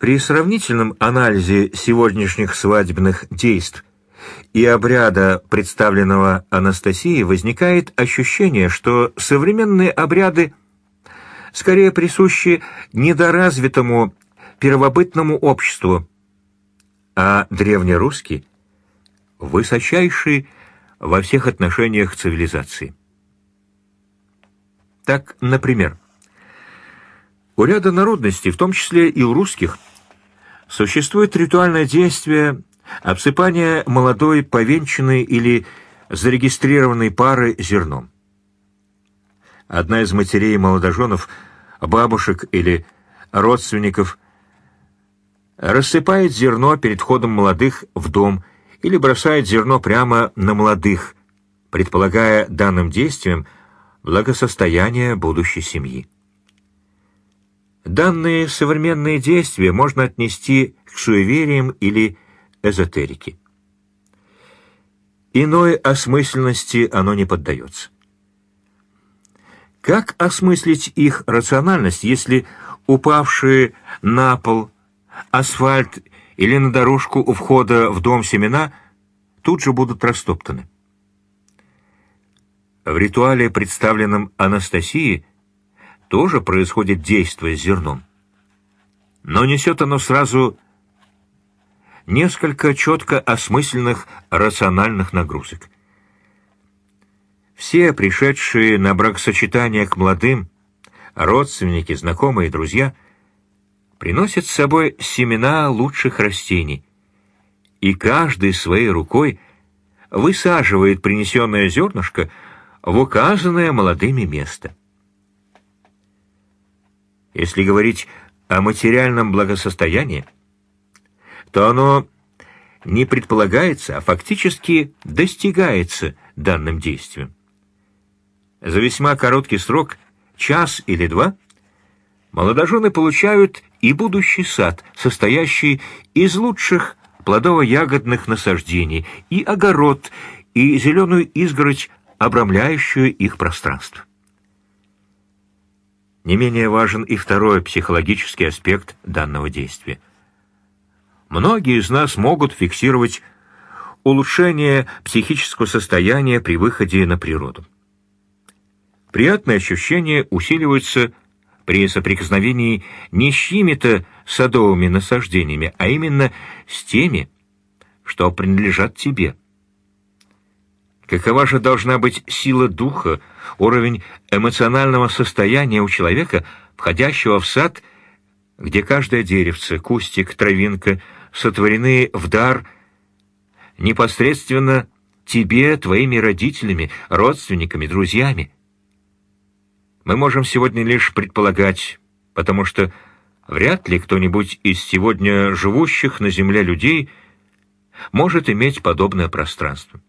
При сравнительном анализе сегодняшних свадебных действий и обряда, представленного Анастасией, возникает ощущение, что современные обряды скорее присущи недоразвитому первобытному обществу, а древнерусский — высочайший во всех отношениях цивилизации. Так, например, у ряда народностей, в том числе и у русских, существует ритуальное действие обсыпания молодой повенчанной или зарегистрированной пары зерном. Одна из матерей молодоженов, бабушек или родственников рассыпает зерно перед входом молодых в дом или бросает зерно прямо на молодых, предполагая данным действием благосостояние будущей семьи. Данные современные действия можно отнести к суевериям или эзотерике. Иной осмысленности оно не поддается. Как осмыслить их рациональность, если упавшие на пол, асфальт или на дорожку у входа в дом семена тут же будут растоптаны? В ритуале, представленном Анастасии, тоже происходит действие с зерном. Но несет оно сразу несколько четко осмысленных рациональных нагрузок. Все пришедшие на бракосочетание к молодым, родственники, знакомые друзья, приносят с собой семена лучших растений, и каждый своей рукой высаживает принесенное зернышко в указанное молодыми место. Если говорить о материальном благосостоянии, то оно не предполагается, а фактически достигается данным действием. За весьма короткий срок, час или два, молодожены получают и будущий сад, состоящий из лучших плодово-ягодных насаждений, и огород, и зеленую изгородь, обрамляющую их пространство. Не менее важен и второй психологический аспект данного действия. Многие из нас могут фиксировать улучшение психического состояния при выходе на природу. Приятные ощущения усиливаются при соприкосновении не с чьими-то садовыми насаждениями, а именно с теми, что принадлежат тебе. Какова же должна быть сила духа, уровень эмоционального состояния у человека, входящего в сад, где каждое деревце, кустик, травинка сотворены в дар непосредственно тебе, твоими родителями, родственниками, друзьями? мы можем сегодня лишь предполагать, потому что вряд ли кто-нибудь из сегодня живущих на Земле людей может иметь подобное пространство.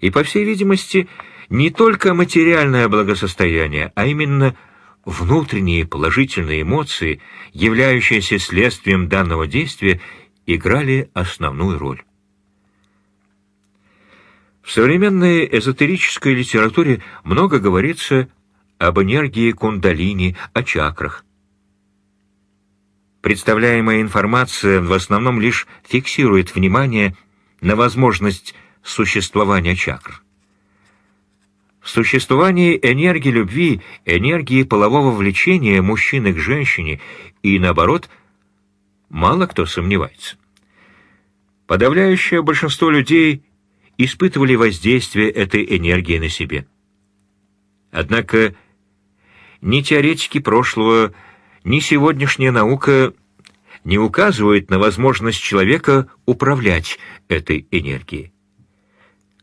И, по всей видимости, не только материальное благосостояние, а именно внутренние положительные эмоции, являющиеся следствием данного действия, играли основную роль. В современной эзотерической литературе много говорится об энергии кундалини, о чакрах. Представляемая информация в основном лишь фиксирует внимание на возможность существования чакр. В существовании энергии любви, энергии полового влечения мужчины к женщине и, наоборот, мало кто сомневается. Подавляющее большинство людей испытывали воздействие этой энергии на себе. Однако ни теоретики прошлого, ни сегодняшняя наука не указывают на возможность человека управлять этой энергией.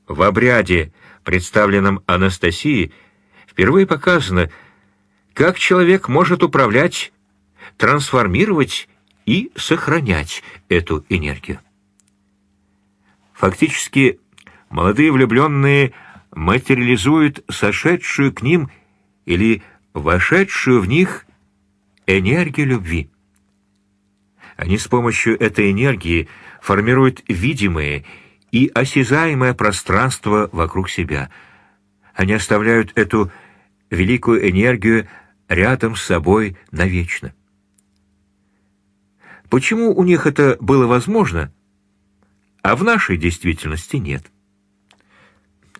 В обряде, представленном Анастасией, впервые показано, как человек может управлять, трансформировать и сохранять эту энергию. Фактически, молодые влюбленные материализуют сошедшую к ним или вошедшую в них энергию любви. Они с помощью этой энергии формируют видимое и осязаемое пространство вокруг себя. Они оставляют эту великую энергию рядом с собой навечно. Почему у них это было возможно, а в нашей действительности нет?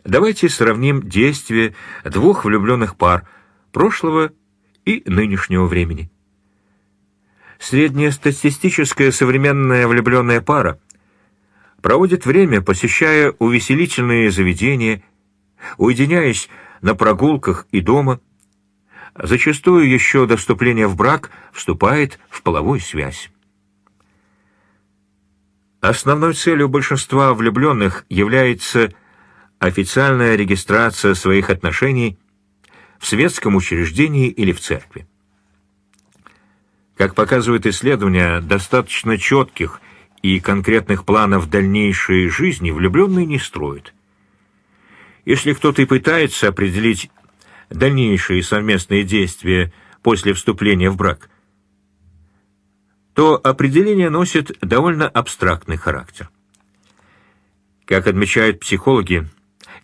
Давайте сравним действия двух влюбленных пар прошлого и нынешнего времени. Среднестатистическая современная влюбленная пара проводит время, посещая увеселительные заведения, уединяясь на прогулках и дома, зачастую еще до вступления в брак вступает в половую связь. Основной целью большинства влюбленных является официальная регистрация своих отношений в светском учреждении или в церкви. Как показывают исследования, достаточно четких и конкретных планов дальнейшей жизни влюбленные не строят. Если кто-то и пытается определить дальнейшие совместные действия после вступления в брак, то определение носит довольно абстрактный характер. Как отмечают психологи,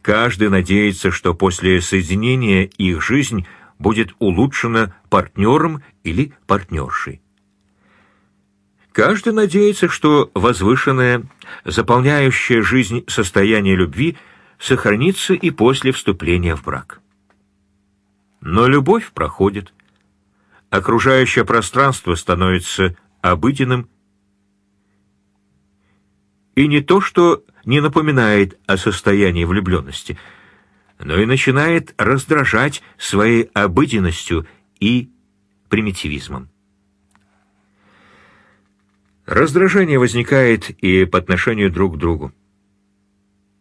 каждый надеется, что после соединения их жизнь будет улучшена партнером или партнершей. Каждый надеется, что возвышенное, заполняющее жизнь состояние любви сохранится и после вступления в брак. Но любовь проходит. Окружающее пространство становится обыденным, и не то, что не напоминает о состоянии влюбленности – но и начинает раздражать своей обыденностью и примитивизмом. Раздражение возникает и по отношению друг к другу.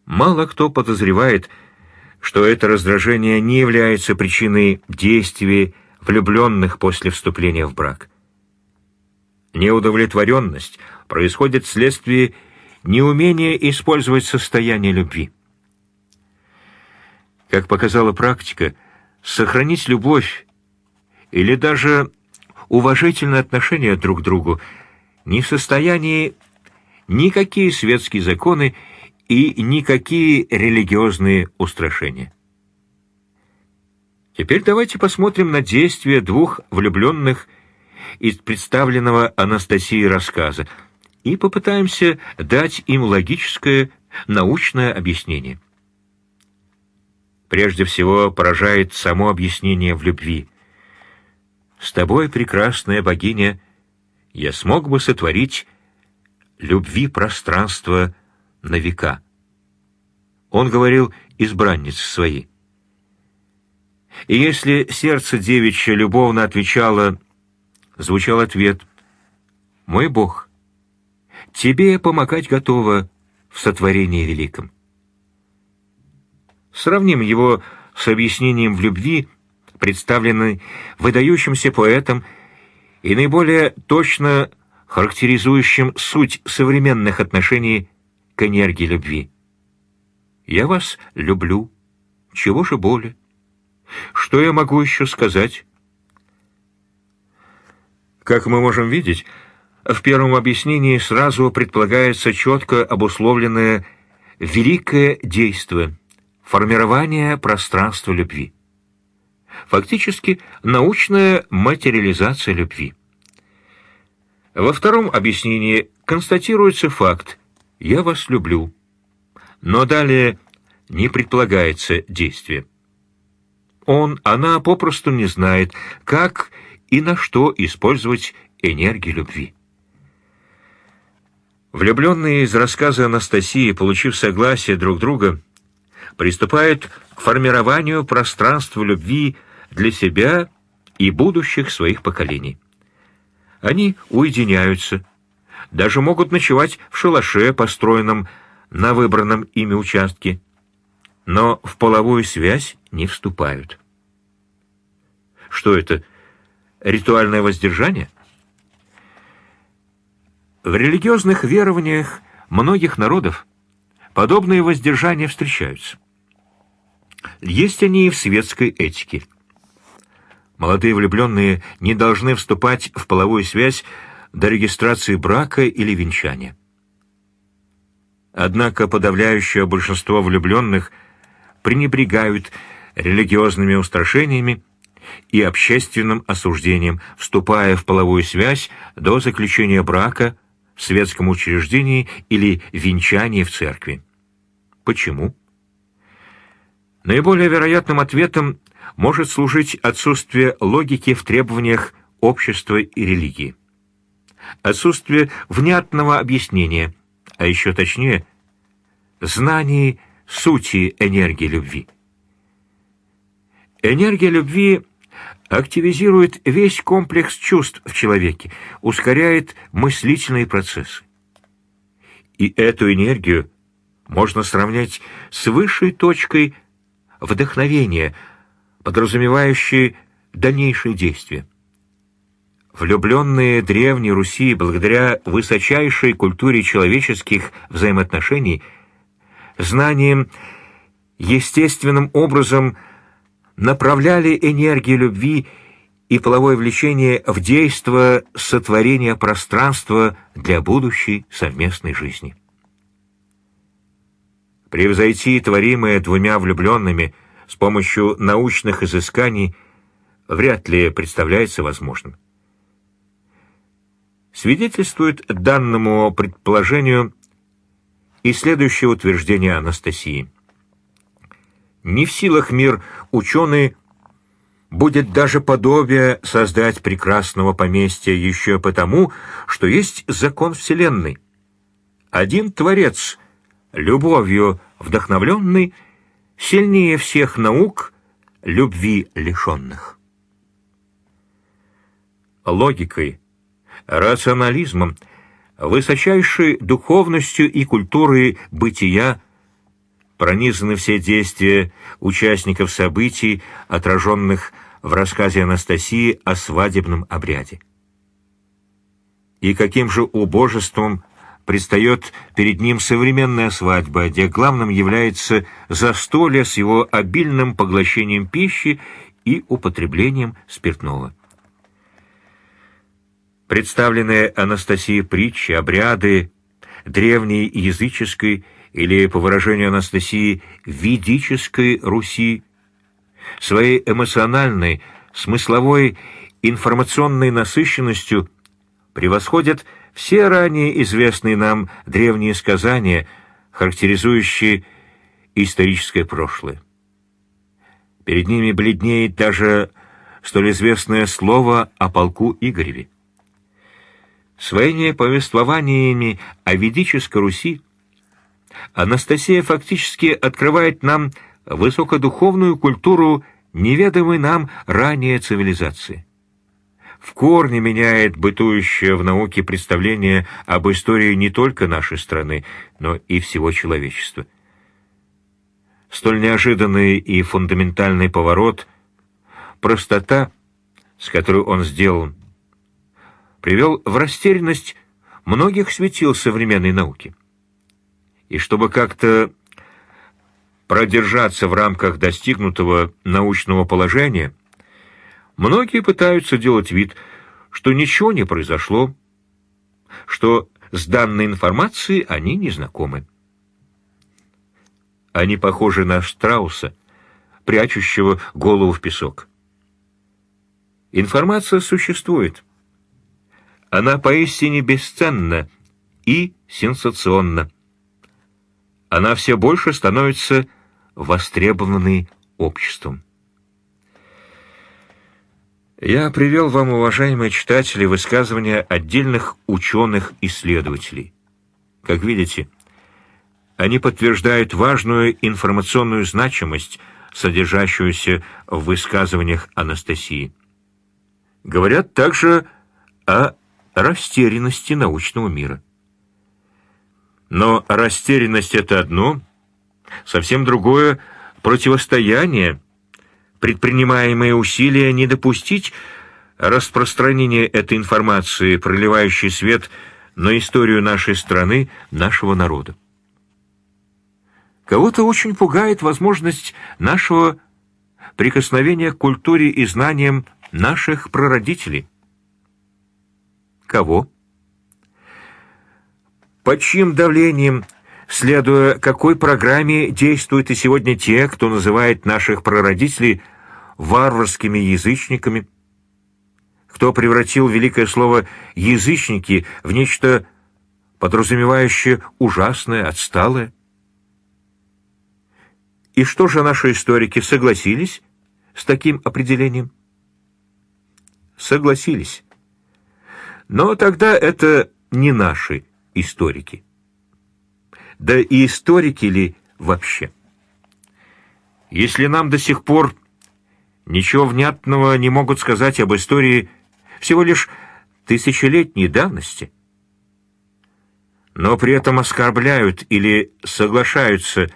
Мало кто подозревает, что это раздражение не является причиной действий влюбленных после вступления в брак. Неудовлетворенность происходит вследствие неумения использовать состояние любви. Как показала практика, сохранить любовь или даже уважительное отношение друг к другу не в состоянии никакие светские законы и никакие религиозные устрашения. Теперь давайте посмотрим на действия двух влюбленных из представленного Анастасии рассказа и попытаемся дать им логическое, научное объяснение. Прежде всего поражает само объяснение в любви. «С тобой, прекрасная богиня, я смог бы сотворить любви пространство на века». Он говорил избранниц своей. И если сердце девичье любовно отвечало, звучал ответ «Мой Бог, тебе помогать готова в сотворении великом». Сравним его с объяснением в любви, представленной выдающимся поэтом и наиболее точно характеризующим суть современных отношений к энергии любви. «Я вас люблю. Чего же более? Что я могу еще сказать?» Как мы можем видеть, в первом объяснении сразу предполагается четко обусловленное великое действие — формирование пространства любви. Фактически, научная материализация любви. Во втором объяснении констатируется факт «я вас люблю», но далее не предполагается действие. Он, она попросту не знает, как и на что использовать энергию любви. Влюбленные из рассказа Анастасии, получив согласие друг друга, приступают к формированию пространства любви для себя и будущих своих поколений. Они уединяются, даже могут ночевать в шалаше, построенном на выбранном ими участке, но в половую связь не вступают. Что это? Ритуальное воздержание? В религиозных верованиях многих народов подобные воздержания встречаются. Есть они и в светской этике. Молодые влюбленные не должны вступать в половую связь до регистрации брака или венчания. Однако подавляющее большинство влюбленных пренебрегают религиозными устрашениями и общественным осуждением, вступая в половую связь до заключения брака в светском учреждении или венчания в церкви. Почему? Наиболее вероятным ответом может служить отсутствие логики в требованиях общества и религии. Отсутствие внятного объяснения, а еще точнее, знаний сути энергии любви. Энергия любви активизирует весь комплекс чувств в человеке, ускоряет мыслительные процессы. И эту энергию можно сравнять с высшей точкой вдохновения, подразумевающей дальнейшие действия. Влюбленные Древней Руси, благодаря высочайшей культуре человеческих взаимоотношений, знанием естественным образом направляли энергию любви и половое влечение в действо сотворения пространства для будущей совместной жизни. Превзойти творимое двумя влюбленными с помощью научных изысканий вряд ли представляется возможным. Свидетельствует данному предположению и следующее утверждение Анастасии – не в силах мир ученый будет даже подобие создать прекрасного поместья еще потому, что есть закон Вселенной. Один Творец, любовью вдохновленный, сильнее всех наук, любви лишенных. Логикой, рационализмом, высочайшей духовностью и культурой бытия пронизаны все действия участников событий, отраженных в рассказе Анастасии о свадебном обряде. И каким же убожеством предстает перед ним современная свадьба, где главным является застолье с его обильным поглощением пищи и употреблением спиртного. Представленные Анастасии притчи, обряды древней языческой или, по выражению Анастасии, ведической Руси, своей эмоциональной, смысловой, информационной насыщенностью превосходят все ранее известные нам древние сказания, характеризующие историческое прошлое. Перед ними бледнеет даже столь известное слово о полку Игореве. Своими повествованиями о ведической Руси Анастасия фактически открывает нам высокодуховную культуру неведомой нам ранее цивилизации. В корне меняет бытующее в науке представление об истории не только нашей страны, но и всего человечества. Столь неожиданный и фундаментальный поворот, простота, с которой он сделан, привел в растерянность многих светил современной науки и чтобы как-то продержаться в рамках достигнутого научного положения, многие пытаются делать вид, что ничего не произошло, что с данной информацией они не знакомы. Они похожи на страуса, прячущего голову в песок. Информация существует. Она поистине бесценна и сенсационна она все больше становится востребованной обществом. Я привел вам, уважаемые читатели, высказывания отдельных ученых-исследователей. Как видите, они подтверждают важную информационную значимость, содержащуюся в высказываниях Анастасии. Говорят также о растерянности научного мира. Но растерянность — это одно, совсем другое — противостояние, предпринимаемые усилия не допустить распространения этой информации, проливающей свет на историю нашей страны, нашего народа. Кого-то очень пугает возможность нашего прикосновения к культуре и знаниям наших прародителей. Кого? Под чьим давлением, следуя какой программе, действуют и сегодня те, кто называет наших прародителей варварскими язычниками, кто превратил великое слово «язычники» в нечто подразумевающее ужасное, отсталое. И что же наши историки согласились с таким определением? Согласились. Но тогда это не наши историки. Да и историки ли вообще? Если нам до сих пор ничего внятного не могут сказать об истории всего лишь тысячелетней давности, но при этом оскорбляют или соглашаются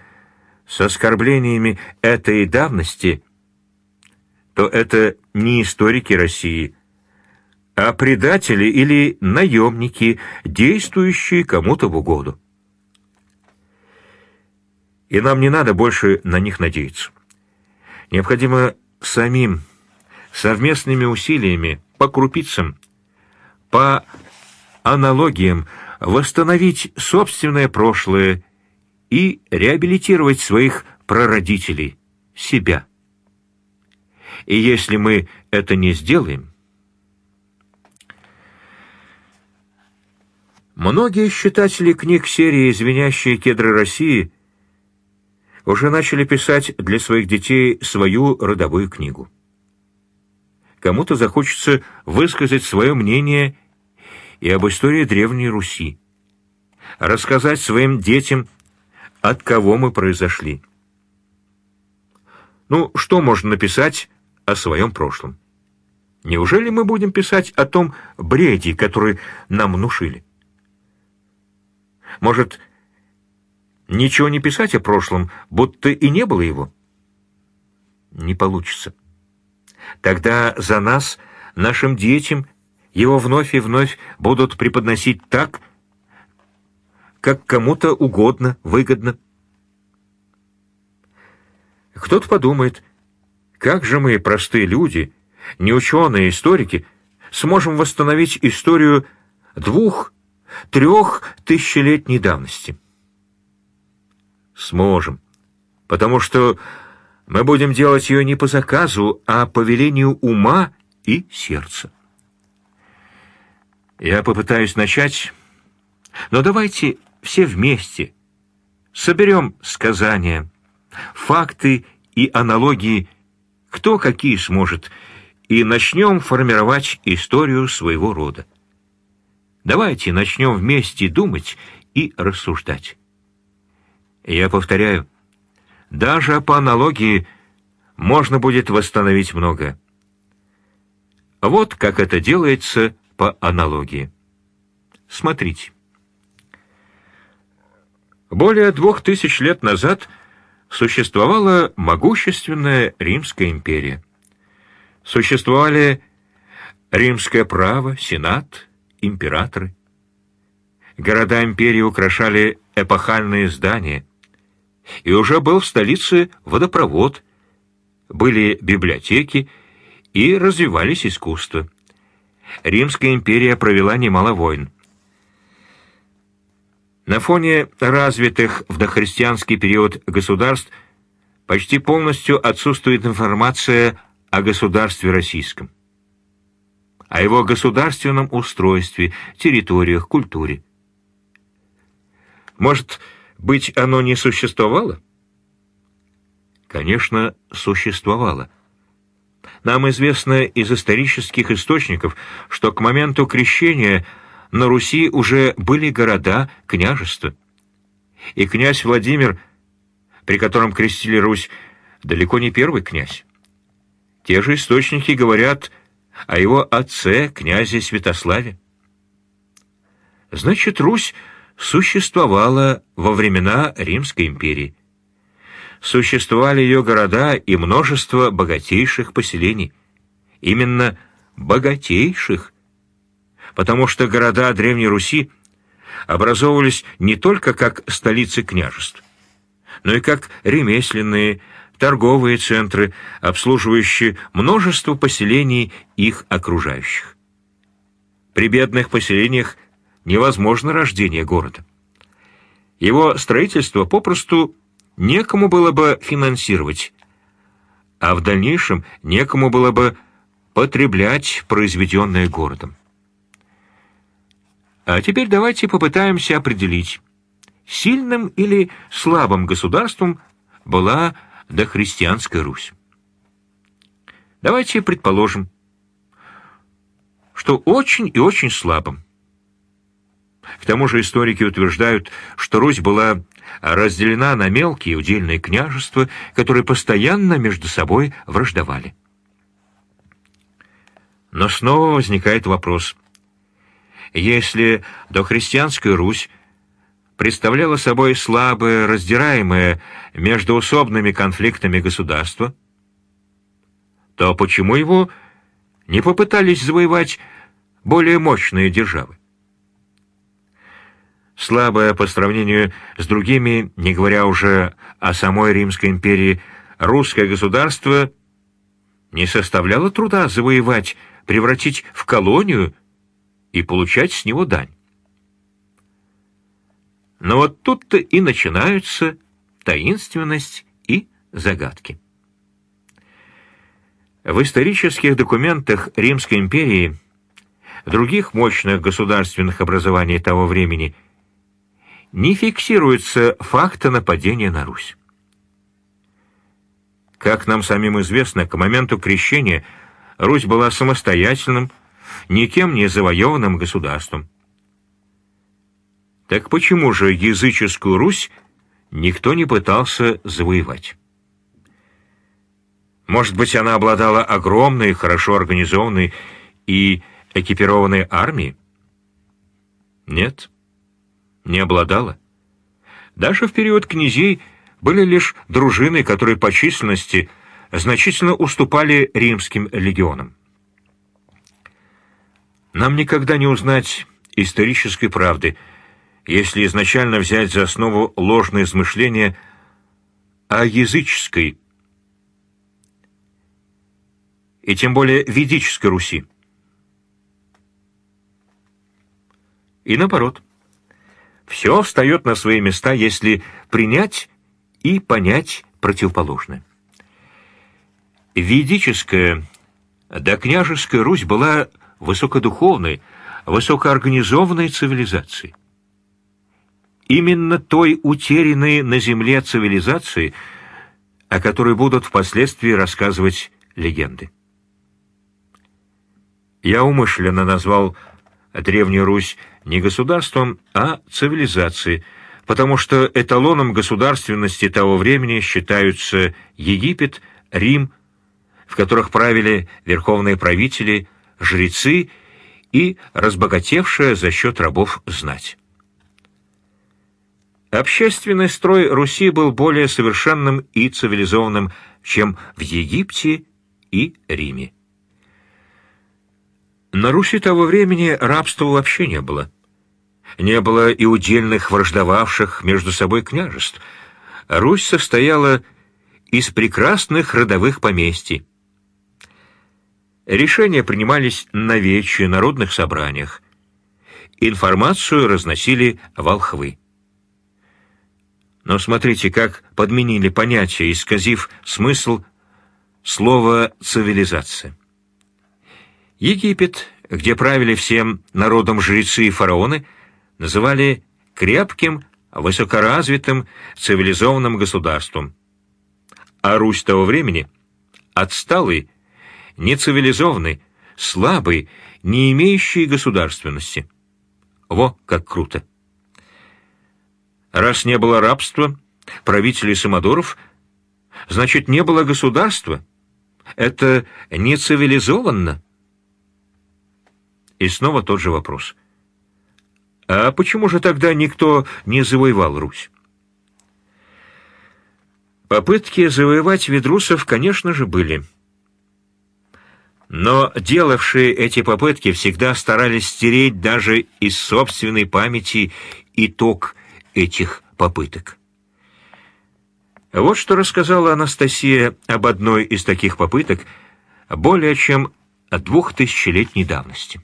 с оскорблениями этой давности, то это не историки России, а предатели или наемники, действующие кому-то в угоду. И нам не надо больше на них надеяться. Необходимо самим, совместными усилиями, по крупицам, по аналогиям восстановить собственное прошлое и реабилитировать своих прародителей, себя. И если мы это не сделаем, Многие читатели книг серии «Звенящие кедры России» уже начали писать для своих детей свою родовую книгу. Кому-то захочется высказать свое мнение и об истории Древней Руси, рассказать своим детям, от кого мы произошли. Ну, что можно написать о своем прошлом? Неужели мы будем писать о том бреде, который нам внушили? Может, ничего не писать о прошлом, будто и не было его? Не получится. Тогда за нас, нашим детям, его вновь и вновь будут преподносить так, как кому-то угодно, выгодно. Кто-то подумает, как же мы, простые люди, не ученые, историки, сможем восстановить историю двух трех тысячелетней давности. Сможем, потому что мы будем делать ее не по заказу, а по велению ума и сердца. Я попытаюсь начать, но давайте все вместе соберем сказания, факты и аналогии, кто какие сможет, и начнем формировать историю своего рода. Давайте начнем вместе думать и рассуждать. Я повторяю, даже по аналогии можно будет восстановить многое. Вот как это делается по аналогии. Смотрите. Более двух тысяч лет назад существовала могущественная Римская империя. Существовали римское право, сенат, императоры. Города империи украшали эпохальные здания. И уже был в столице водопровод, были библиотеки и развивались искусства. Римская империя провела немало войн. На фоне развитых в дохристианский период государств почти полностью отсутствует информация о государстве российском о его государственном устройстве, территориях, культуре. Может быть, оно не существовало? Конечно, существовало. Нам известно из исторических источников, что к моменту крещения на Руси уже были города, княжества. И князь Владимир, при котором крестили Русь, далеко не первый князь. Те же источники говорят о его отце, князе Святославе. Значит, Русь существовала во времена Римской империи. Существовали ее города и множество богатейших поселений. Именно богатейших, потому что города Древней Руси образовывались не только как столицы княжеств, но и как ремесленные, торговые центры, обслуживающие множество поселений их окружающих. При бедных поселениях невозможно рождение города. Его строительство попросту некому было бы финансировать, а в дальнейшем некому было бы потреблять произведенное городом. А теперь давайте попытаемся определить, сильным или слабым государством была дохристианская Русь. Давайте предположим, что очень и очень слабым. К тому же историки утверждают, что Русь была разделена на мелкие удельные княжества, которые постоянно между собой враждовали. Но снова возникает вопрос. Если дохристианская Русь представляла собой слабое, раздираемое междуусобными конфликтами государство, то почему его не попытались завоевать более мощные державы? Слабое по сравнению с другими, не говоря уже о самой Римской империи, русское государство не составляло труда завоевать превратить в колонию и получать с него дань. Но вот тут-то и начинаются таинственность и загадки. В исторических документах Римской империи, других мощных государственных образований того времени, не фиксируется факта нападения на Русь. Как нам самим известно, к моменту крещения – Русь была самостоятельным, никем не завоеванным государством. Так почему же языческую Русь никто не пытался завоевать? Может быть, она обладала огромной, хорошо организованной и экипированной армией? Нет, не обладала. Даже в период князей были лишь дружины, которые по численности – значительно уступали римским легионам. Нам никогда не узнать исторической правды, если изначально взять за основу ложное измышление о языческой и тем более ведической Руси. И наоборот, все встает на свои места, если принять и понять противоположное. Ведическая, да княжеская Русь была высокодуховной, высокоорганизованной цивилизацией. Именно той утерянной на земле цивилизации, о которой будут впоследствии рассказывать легенды. Я умышленно назвал Древнюю Русь не государством, а цивилизацией, потому что эталоном государственности того времени считаются Египет, Рим, в которых правили верховные правители, жрецы и разбогатевшая за счет рабов знать. Общественный строй Руси был более совершенным и цивилизованным, чем в Египте и Риме. На Руси того времени рабства вообще не было. Не было и удельных враждовавших между собой княжеств. Русь состояла из прекрасных родовых поместий. Решения принимались на вече, народных собраниях. Информацию разносили волхвы. Но смотрите, как подменили понятие, исказив смысл слова «цивилизация». Египет, где правили всем народом жрецы и фараоны, называли крепким, высокоразвитым, цивилизованным государством. А Русь того времени — отсталый, нецивилизованный, слабый, не имеющий государственности. Во, как круто! Раз не было рабства, правителей самодуров, значит, не было государства. Это не цивилизованно. И снова тот же вопрос. А почему же тогда никто не завоевал Русь? Попытки завоевать ведрусов, конечно же, были. Но делавшие эти попытки всегда старались стереть даже из собственной памяти итог этих попыток. Вот что рассказала Анастасия об одной из таких попыток более чем двухтысячелетней давности.